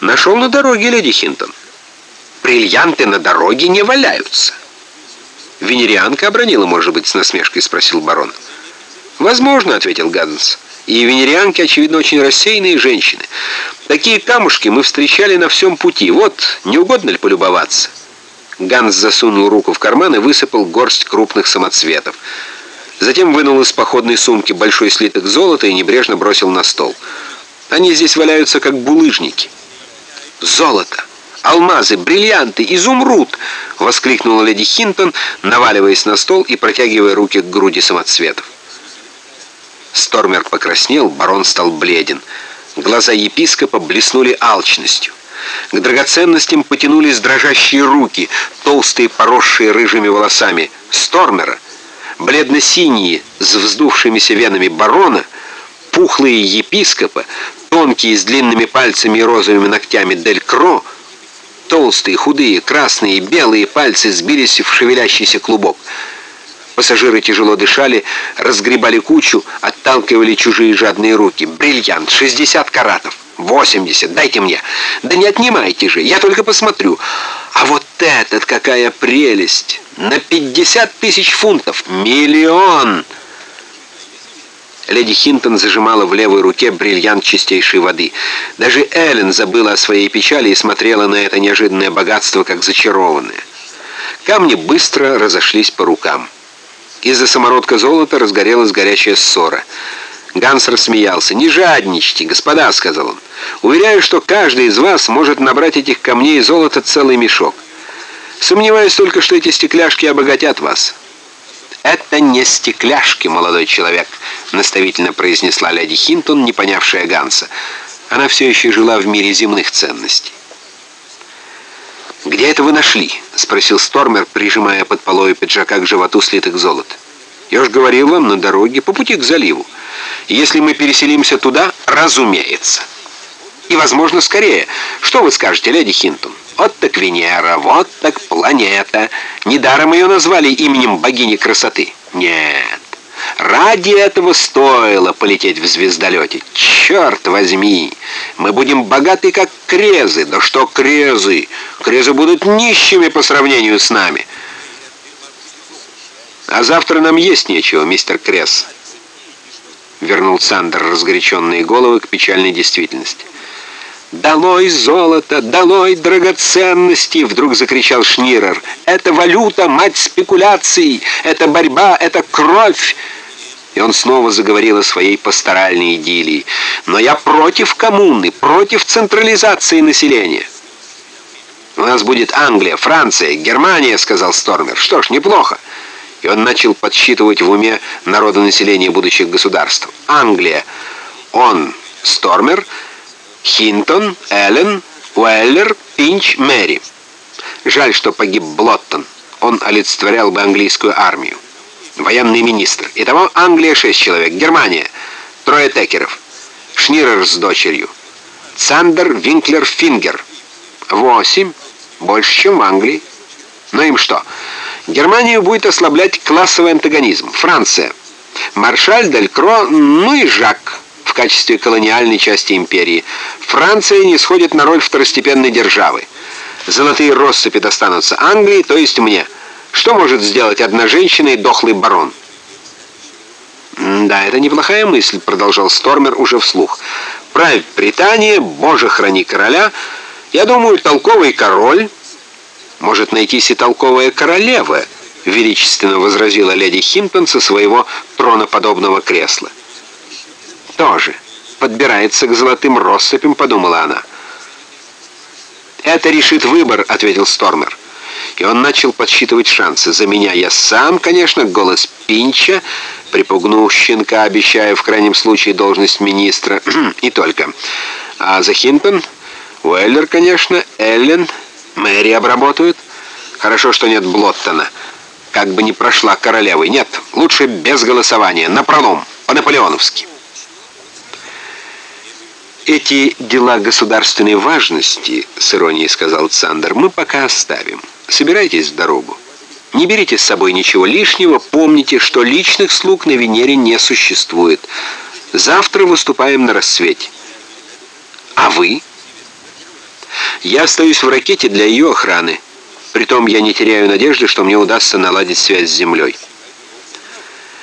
Нашел на дороге, леди Хинтон. Бриллианты на дороге не валяются. Венерианка обронила, может быть, с насмешкой, спросил барон. Возможно, ответил Ганс. И венерианки, очевидно, очень рассеянные женщины. Такие камушки мы встречали на всем пути. Вот, не угодно ли полюбоваться? Ганс засунул руку в карман и высыпал горсть крупных самоцветов. Затем вынул из походной сумки большой слиток золота и небрежно бросил на стол. Они здесь валяются, как булыжники. «Золото! Алмазы! Бриллианты! Изумруд!» — воскликнула леди Хинтон, наваливаясь на стол и протягивая руки к груди самоцветов. Стормер покраснел, барон стал бледен. Глаза епископа блеснули алчностью. К драгоценностям потянулись дрожащие руки, толстые, поросшие рыжими волосами. Стормера — бледно-синие с вздувшимися венами барона, пухлые епископа, тонкие с длинными пальцами и розовыми ногтями Дель Кро, толстые, худые, красные, белые пальцы сбились в шевелящийся клубок. Пассажиры тяжело дышали, разгребали кучу, отталкивали чужие жадные руки. «Бриллиант! 60 каратов! 80! Дайте мне! Да не отнимайте же! Я только посмотрю! А вот этот какая прелесть! На 50 тысяч фунтов! Миллион!» Леди Хинтон зажимала в левой руке бриллиант чистейшей воды. Даже Эллен забыла о своей печали и смотрела на это неожиданное богатство, как зачарованное. Камни быстро разошлись по рукам. Из-за самородка золота разгорелась горячая ссора. Ганс рассмеялся. «Не жадничайте, господа», — сказал он. «Уверяю, что каждый из вас может набрать этих камней и золота целый мешок. Сомневаюсь только, что эти стекляшки обогатят вас». «Это не стекляшки, молодой человек», — наставительно произнесла леди Хинтон, не понявшая Ганса. Она все еще жила в мире земных ценностей. «Где это вы нашли?» — спросил Стормер, прижимая под полою пиджака к животу слитых золот. «Я уж говорил вам, на дороге, по пути к заливу. Если мы переселимся туда, разумеется. И, возможно, скорее. Что вы скажете, леди Хинтон? Вот так Венера, вот так планета. Недаром ее назвали именем богини красоты. Нет, Ради этого стоило полететь в звездолете. Черт возьми! Мы будем богаты, как крезы. Да что крезы? Крезы будут нищими по сравнению с нами. А завтра нам есть нечего, мистер Крез. Вернул Сандер разгоряченные головы к печальной действительности. «Долой золото! Долой драгоценности!» Вдруг закричал Шнирер. «Это валюта, мать спекуляций! Это борьба, это кровь!» И он снова заговорил о своей пасторальной идиллии. «Но я против коммуны, против централизации населения». «У нас будет Англия, Франция, Германия», — сказал Стормер. «Что ж, неплохо». И он начал подсчитывать в уме народонаселение будущих государств. Англия. Он, Стормер, Хинтон, Эллен, Уэллер, Пинч, Мэри. Жаль, что погиб Блоттон. Он олицетворял бы английскую армию военный министр. Итого Англия 6 человек, Германия трое текеров, Шнирер с дочерью, Цандер, Винклер, Фингер. 8, больше, чем в Англии. Но им что? Германию будет ослаблять классовый антагонизм. Франция. Маршаль Дель Кро, ну и Жак качестве колониальной части империи. Франция не сходит на роль второстепенной державы. Золотые россыпи достанутся Англии, то есть мне – что может сделать одна женщина и дохлый барон? «Да, это неплохая мысль», — продолжал Стормер уже вслух. «Правь Британия, Боже, храни короля. Я думаю, толковый король...» «Может найтись и толковая королева», — величественно возразила леди Хинтон со своего троноподобного кресла. «Тоже подбирается к золотым россыпям», — подумала она. «Это решит выбор», — ответил Стормер и он начал подсчитывать шансы. За меня я сам, конечно, голос Пинча, припугнул щенка, обещая в крайнем случае должность министра, и только. А за Хинтон, Уэллер, конечно, Эллен, Мэри обработают. Хорошо, что нет Блоттона. Как бы не прошла королевой. Нет, лучше без голосования, напролом, по-наполеоновски. «Эти дела государственной важности, — с иронией сказал Цандер, — мы пока оставим. Собирайтесь в дорогу. Не берите с собой ничего лишнего, помните, что личных слуг на Венере не существует. Завтра выступаем на рассвете. А вы? Я остаюсь в ракете для ее охраны. Притом я не теряю надежды, что мне удастся наладить связь с Землей.